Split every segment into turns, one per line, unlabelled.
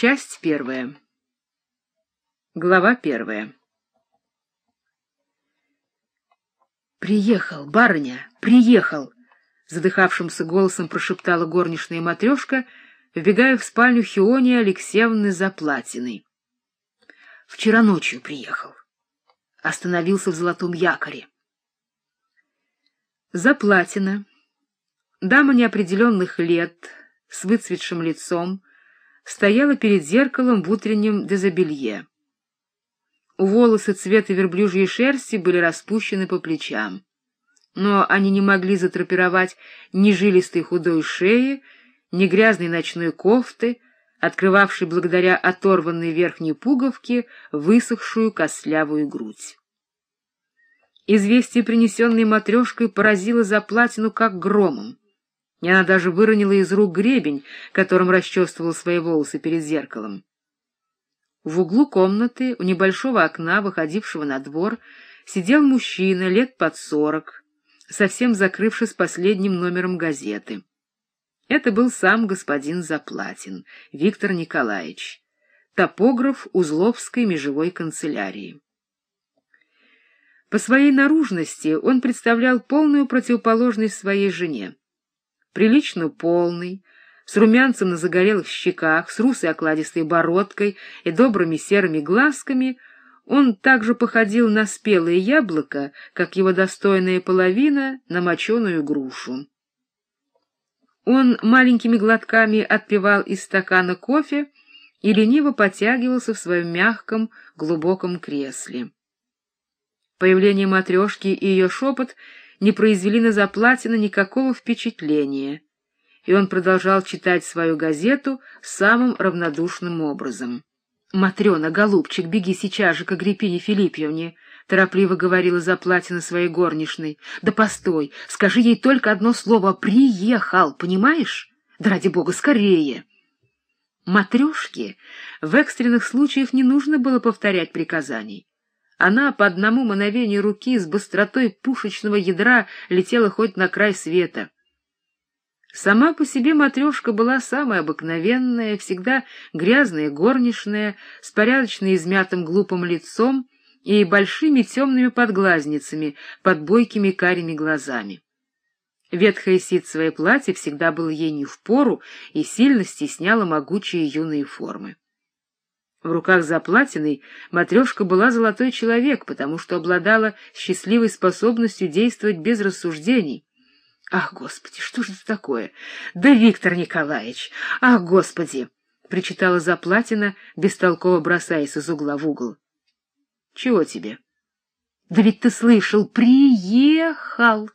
Часть первая. Глава первая. «Приехал, барыня, приехал!» — задыхавшимся голосом прошептала горничная матрешка, вбегая в спальню Хионии Алексеевны Заплатиной. «Вчера ночью приехал. Остановился в золотом якоре». Заплатина, дама неопределенных лет, с выцветшим лицом, стояла перед зеркалом в утреннем дезобелье. Волосы цвета верблюжьей шерсти были распущены по плечам. Но они не могли затрапировать ни жилистой худой шеи, ни грязной ночной кофты, открывавшей благодаря оторванной верхней пуговке высохшую костлявую грудь. Известие, принесенное матрешкой, поразило заплатину как громом она даже выронила из рук гребень, которым расчесывал свои волосы перед зеркалом. В углу комнаты, у небольшого окна, выходившего на двор, сидел мужчина лет под сорок, совсем закрывшись последним номером газеты. Это был сам господин Заплатин, Виктор Николаевич, топограф Узловской межевой канцелярии. По своей наружности он представлял полную противоположность своей жене прилично полный, с румянцем на загорелых щеках, с русой окладистой бородкой и добрыми серыми глазками, он также походил на спелое яблоко, как его достойная половина на моченую грушу. Он маленькими глотками отпивал из стакана кофе и лениво потягивался в своем мягком, глубоком кресле. Появление матрешки и ее шепот — не произвели на Заплатина никакого впечатления, и он продолжал читать свою газету самым равнодушным образом. — Матрена, голубчик, беги сейчас же к Агриппине Филиппьевне, — торопливо говорила Заплатина своей горничной. — Да постой, скажи ей только одно слово «приехал», понимаешь? Да ради бога, скорее! Матрешке в экстренных случаях не нужно было повторять приказаний. Она по одному мановению руки с быстротой пушечного ядра летела хоть на край света. Сама по себе матрешка была самая обыкновенная, всегда грязная горничная, с порядочно измятым глупым лицом и большими темными подглазницами под бойкими карими глазами. Ветхое ситцевое платье всегда было ей не в пору и сильно стесняло могучие юные формы. В руках заплатиной матрешка была золотой человек, потому что обладала счастливой способностью действовать без рассуждений. «Ах, Господи, что же это такое? Да Виктор Николаевич! Ах, Господи!» — причитала Заплатина, бестолково бросаясь из угла в угол. «Чего тебе?» «Да ведь ты слышал, приехал!»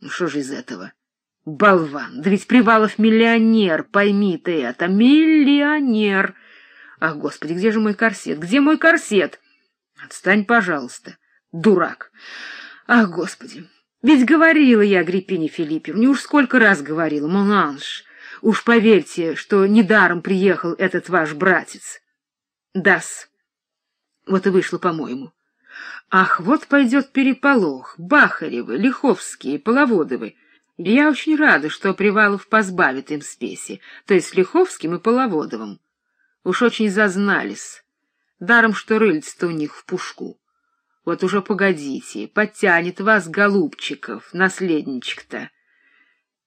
«Ну что же из этого?» «Болван! Да ведь Привалов миллионер, пойми ты это, миллионер!» Ах, Господи, где же мой корсет? Где мой корсет? Отстань, пожалуйста, дурак. Ах, Господи, ведь говорила я Агриппине Филиппевне, уж сколько раз говорила, Монанж. Уж поверьте, что недаром приехал этот ваш братец. Дас. Вот и вышло, по-моему. Ах, вот пойдет переполох. Бахаревы, Лиховские, Половодовы. Я очень рада, что Привалов позбавит им спеси, то есть Лиховским и Половодовым. Уж очень зазнались. Даром, что рыльце-то у них в пушку. Вот уже погодите, подтянет вас, голубчиков, наследничек-то.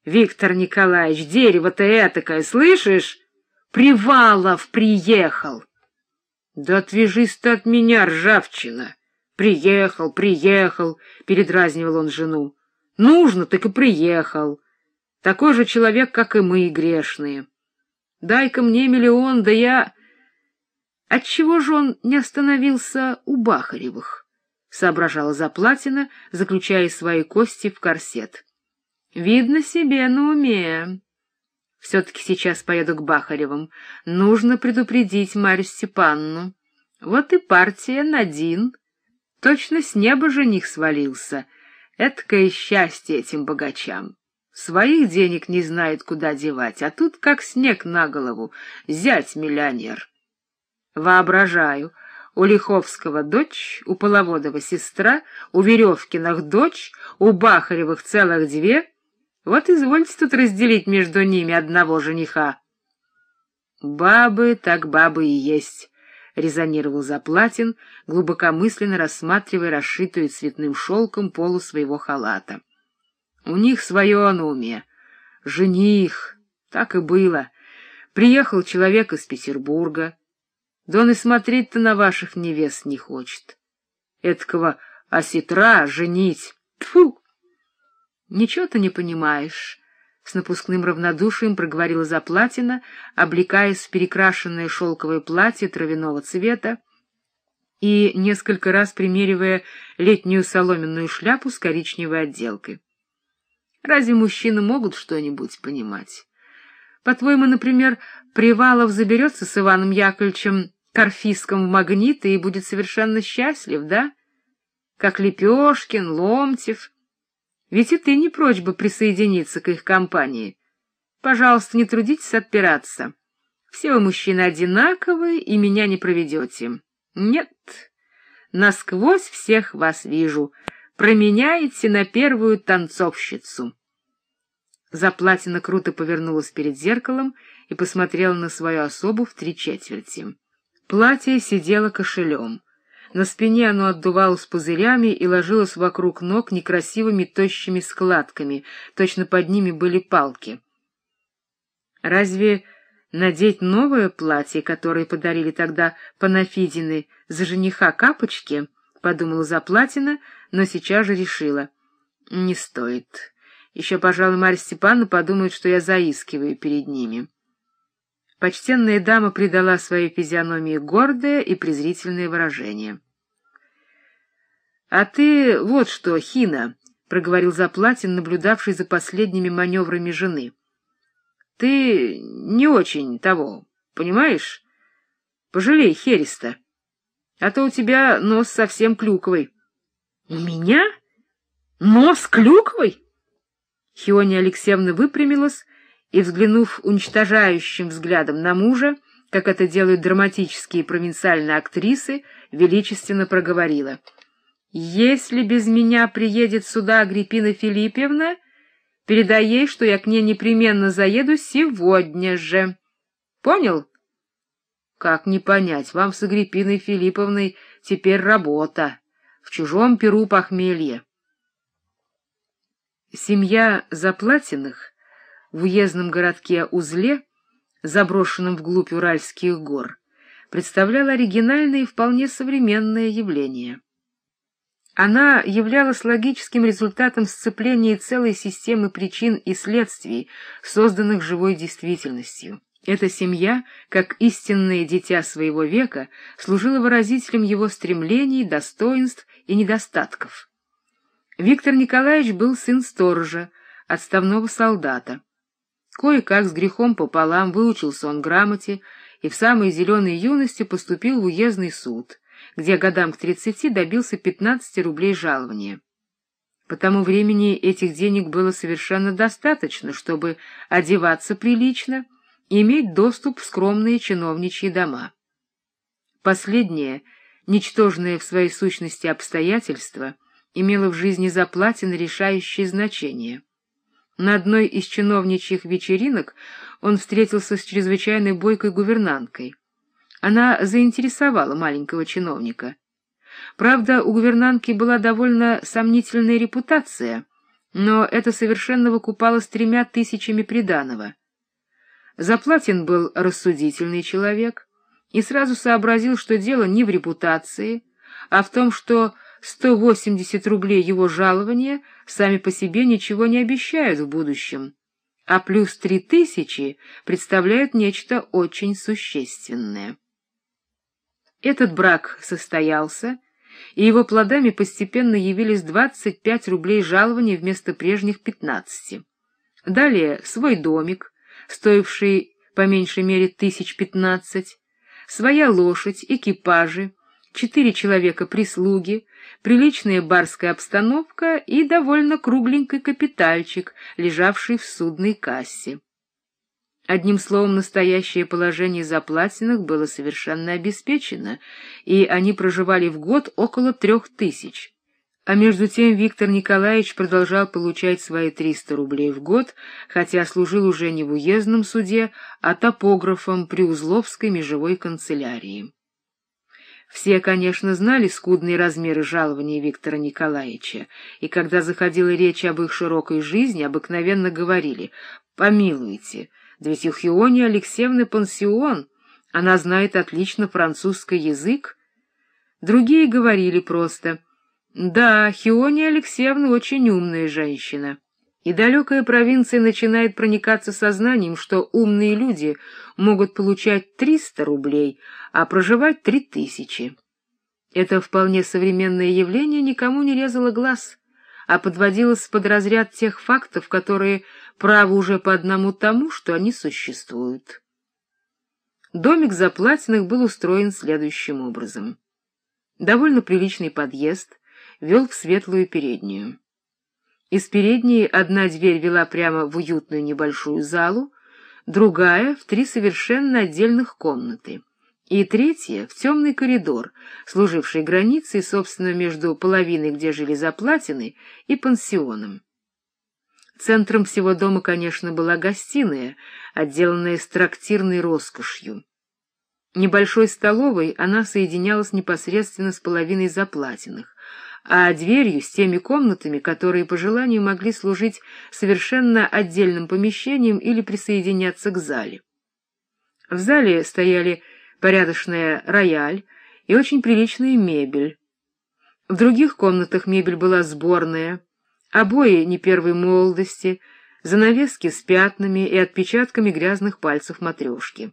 Виктор Николаевич, дерево-то этакое, слышишь? Привалов приехал. Да отвяжись ты от меня, ржавчина. Приехал, приехал, передразнивал он жену. Нужно, так и приехал. Такой же человек, как и мы, грешные. Дай-ка мне миллион, да я... Отчего же он не остановился у Бахаревых? — соображала Заплатина, заключая свои кости в корсет. — Видно себе на уме. Все-таки сейчас поеду к Бахаревым. Нужно предупредить Марью Степанну. Вот и партия Надин. Точно с неба жених свалился. Эткое счастье этим богачам. Своих денег не знает, куда девать, а тут как снег на голову, зять миллионер. Воображаю, у Лиховского дочь, у Половодова сестра, у Веревкиных дочь, у Бахаревых целых две. Вот извольте тут разделить между ними одного жениха. Бабы так бабы и есть, — резонировал Заплатин, глубокомысленно рассматривая расшитую цветным шелком полу своего халата. У них свое на. Жених. Так и было. Приехал человек из Петербурга. Да он и смотреть-то на ваших невест не хочет. Эткого осетра женить. Тьфу! Ничего ты не понимаешь, с напускным равнодушием проговорила Заплатина, облекаясь в перекрашенное шелковое платье травяного цвета и несколько раз примеривая летнюю соломенную шляпу с коричневой отделкой. Разве мужчины могут что-нибудь понимать? По-твоему, например, Привалов заберется с Иваном Яковлевичем Карфиском в магниты и будет совершенно счастлив, да? Как Лепешкин, Ломтев. Ведь и ты не прочь бы присоединиться к их компании. Пожалуйста, не трудитесь отпираться. Все вы мужчины одинаковые, и меня не проведете. Нет, насквозь всех вас вижу. Променяете на первую танцовщицу. Заплатина круто повернулась перед зеркалом и посмотрела на свою особу в три четверти. Платье сидело кошелем. На спине оно отдувалось пузырями и ложилось вокруг ног некрасивыми тощими складками, точно под ними были палки. Разве надеть новое платье, которое подарили тогда Панафидины, за жениха Капочки, — подумала Заплатина, но сейчас же решила. Не стоит. Еще, пожалуй, Марья Степановна подумает, что я заискиваю перед ними. Почтенная дама придала своей физиономии гордое и презрительное выражение. — А ты вот что, Хина, — проговорил Заплатин, наблюдавший за последними маневрами жены. — Ты не очень того, понимаешь? Пожалей Хереста, а то у тебя нос совсем клюковый. — У меня? Нос клюковый? Хиония Алексеевна выпрямилась и, взглянув уничтожающим взглядом на мужа, как это делают драматические провинциальные актрисы, величественно проговорила. «Если без меня приедет сюда Агриппина Филиппевна, передай ей, что я к ней непременно заеду сегодня же. Понял?» «Как не понять, вам с Агриппиной Филипповной теперь работа, в чужом перу похмелье». Семья Заплатиных в уездном городке Узле, заброшенном вглубь Уральских гор, представляла оригинальное и вполне современное явление. Она являлась логическим результатом сцепления целой системы причин и следствий, созданных живой действительностью. Эта семья, как истинное дитя своего века, служила выразителем его стремлений, достоинств и недостатков. Виктор Николаевич был сын сторожа, отставного солдата. Кое-как с грехом пополам выучился он грамоте и в самой зеленой юности поступил в уездный суд, где годам к тридцати добился пятнадцати рублей жалования. По тому времени этих денег было совершенно достаточно, чтобы одеваться прилично иметь доступ в скромные чиновничьи дома. Последнее, ничтожное в своей сущности обстоятельство, имело в жизни Заплатина решающее значение — на одной из чиновничьих вечеринок он встретился с чрезвычайно бойкой гувернанткой. Она заинтересовала маленького чиновника. Правда, у гувернантки была довольно сомнительная репутация, но это совершенно выкупалось тремя тысячами приданого. Заплатин был рассудительный человек и сразу сообразил, что дело не в репутации, а в том, что 180 рублей его жалования сами по себе ничего не обещают в будущем, а плюс 3000 представляют нечто очень существенное. Этот брак состоялся, и его плодами постепенно явились 25 рублей жалования вместо прежних 15. Далее свой домик, стоивший по меньшей мере тысяч пятнадцать, своя лошадь, экипажи, четыре человека прислуги, приличная барская обстановка и довольно кругленький капитальчик, лежавший в судной кассе. Одним словом, настоящее положение заплатенных было совершенно обеспечено, и они проживали в год около трех тысяч. А между тем Виктор Николаевич продолжал получать свои 300 рублей в год, хотя служил уже не в уездном суде, а топографом при Узловской межевой канцелярии. Все, конечно, знали скудные размеры жалования Виктора Николаевича, и когда заходила речь об их широкой жизни, обыкновенно говорили «Помилуйте, да ведь у Хиони Алексеевны пансион, она знает отлично французский язык». Другие говорили просто «Да, Хиония Алексеевна очень умная женщина». И далекая провинция начинает проникаться сознанием, что умные люди могут получать 300 рублей, а проживать 3000. Это вполне современное явление никому не резало глаз, а подводилось под разряд тех фактов, которые правы уже по одному тому, что они существуют. Домик Заплатиных был устроен следующим образом. Довольно приличный подъезд вел в светлую переднюю. Из передней одна дверь вела прямо в уютную небольшую залу, другая — в три совершенно отдельных комнаты, и третья — в темный коридор, служивший границей, собственно, между половиной, где жили заплатины, и пансионом. Центром всего дома, конечно, была гостиная, отделанная с трактирной роскошью. Небольшой столовой она соединялась непосредственно с половиной заплатиных, а дверью с теми комнатами, которые по желанию могли служить совершенно отдельным помещением или присоединяться к зале. В зале стояли порядочная рояль и очень приличная мебель. В других комнатах мебель была сборная, обои не первой молодости, занавески с пятнами и отпечатками грязных пальцев матрешки.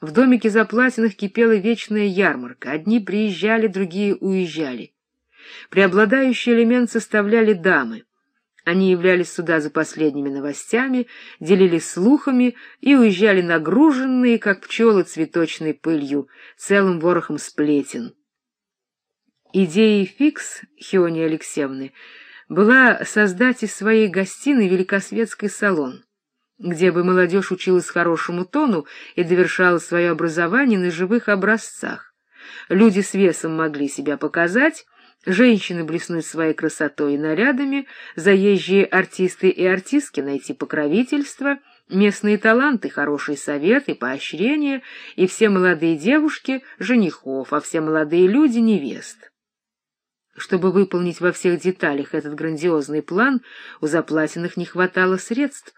В домике заплатенных кипела вечная ярмарка, одни приезжали, другие уезжали. Преобладающий элемент составляли дамы. Они являлись сюда за последними новостями, делились слухами и уезжали нагруженные, как пчелы цветочной пылью, целым ворохом сплетен. Идеей фикс Хиони Алексеевны была создать из своей гостиной великосветский салон, где бы молодежь училась хорошему тону и довершала свое образование на живых образцах. Люди с весом могли себя показать, Женщины блеснуть своей красотой и нарядами, заезжие артисты и артистки найти покровительство, местные таланты, хороший совет и поощрение, и все молодые девушки — женихов, а все молодые люди — невест. Чтобы выполнить во всех деталях этот грандиозный план, у заплатенных не хватало средств.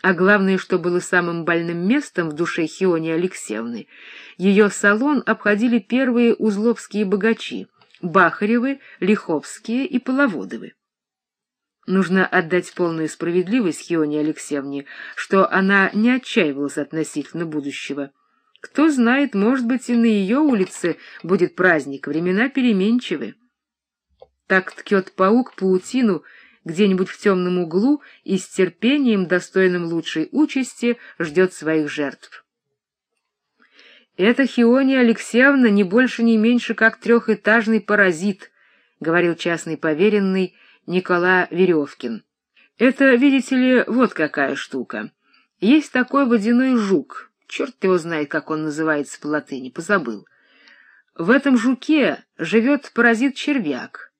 А главное, что было самым больным местом в душе Хиони Алексеевны, ее салон обходили первые узловские богачи — Бахаревы, Лиховские и Половодовы. Нужно отдать полную справедливость Хионе Алексеевне, что она не отчаивалась относительно будущего. Кто знает, может быть, и на ее улице будет праздник, времена переменчивы. Так ткет паук паутину где-нибудь в темном углу и с терпением, достойным лучшей участи, ждет своих жертв. «Это Хиония Алексеевна не больше, не меньше, как трехэтажный паразит», — говорил частный поверенный Никола Веревкин. «Это, видите ли, вот какая штука. Есть такой водяной жук, черт его знает, как он называется по латыни, позабыл. В этом жуке живет паразит-червяк,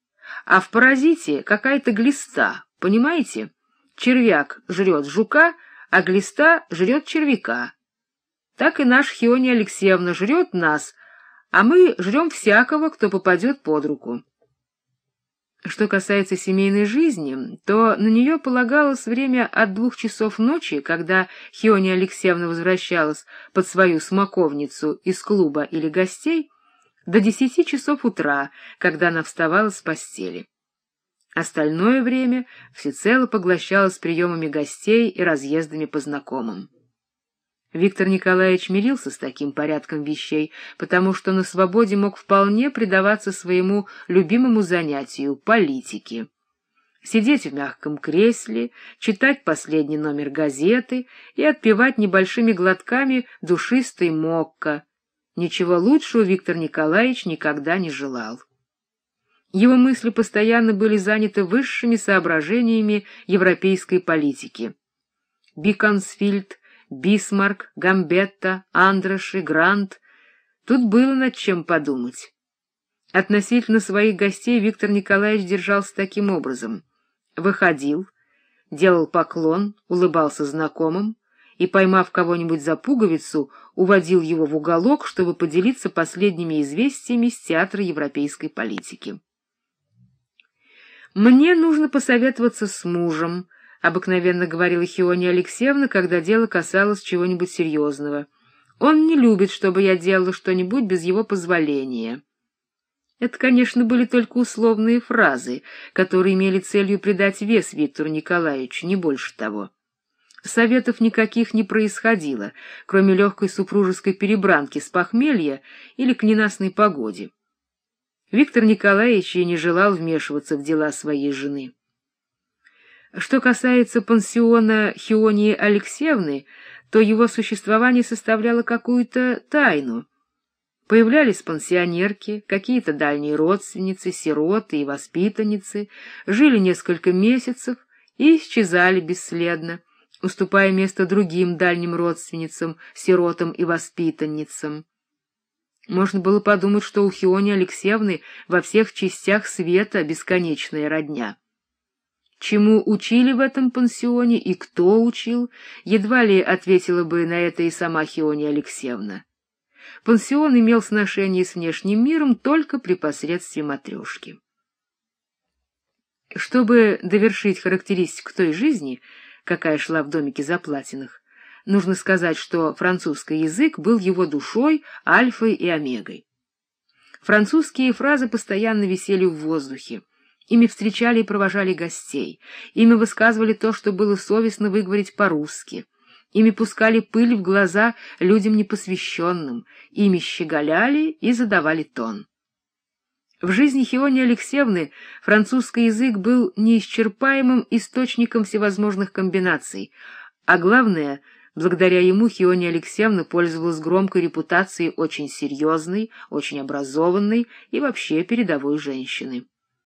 а в паразите какая-то глиста, понимаете? Червяк жрет жука, а глиста жрет червяка» так и наш Хиония Алексеевна жрет нас, а мы жрем всякого, кто попадет под руку. Что касается семейной жизни, то на нее полагалось время от двух часов ночи, когда Хиония Алексеевна возвращалась под свою смоковницу из клуба или гостей, до десяти часов утра, когда она вставала с постели. Остальное время всецело поглощалось приемами гостей и разъездами по знакомым. Виктор Николаевич мирился с таким порядком вещей, потому что на свободе мог вполне предаваться своему любимому занятию — политике. Сидеть в мягком кресле, читать последний номер газеты и отпивать небольшими глотками душистый мокко. Ничего лучшего Виктор Николаевич никогда не желал. Его мысли постоянно были заняты высшими соображениями европейской политики. Биконсфильд Бисмарк, Гамбетта, Андроши, Грант. Тут было над чем подумать. Относительно своих гостей Виктор Николаевич держался таким образом. Выходил, делал поклон, улыбался знакомым и, поймав кого-нибудь за пуговицу, уводил его в уголок, чтобы поделиться последними известиями с театра европейской политики. «Мне нужно посоветоваться с мужем», — обыкновенно говорила Хиония Алексеевна, когда дело касалось чего-нибудь серьезного. «Он не любит, чтобы я делала что-нибудь без его позволения». Это, конечно, были только условные фразы, которые имели целью придать вес Виктору Николаевичу, не больше того. Советов никаких не происходило, кроме легкой супружеской перебранки с похмелья или к ненастной погоде. Виктор Николаевич и не желал вмешиваться в дела своей жены. Что касается пансиона Хионии Алексеевны, то его существование составляло какую-то тайну — Появлялись пансионерки, какие-то дальние родственницы, сироты и воспитанницы, жили несколько месяцев и исчезали бесследно, уступая место другим дальним родственницам, сиротам и воспитанницам. Можно было подумать, что у Хиони Алексеевны во всех частях света бесконечная родня. Чему учили в этом пансионе и кто учил, едва ли ответила бы на это и сама Хиония Алексеевна. Пансион имел сношение с внешним миром только при посредстве матрешки. Чтобы довершить характеристику той жизни, какая шла в домике Заплатиных, нужно сказать, что французский язык был его душой, альфой и омегой. Французские фразы постоянно висели в воздухе. Ими встречали и провожали гостей, ими высказывали то, что было совестно выговорить по-русски — Ими пускали пыль в глаза людям непосвященным, ими щеголяли и задавали тон. В жизни Хиони Алексеевны французский язык был неисчерпаемым источником всевозможных комбинаций, а главное, благодаря ему Хиони Алексеевна пользовалась громкой репутацией очень серьезной, очень образованной и вообще передовой женщины.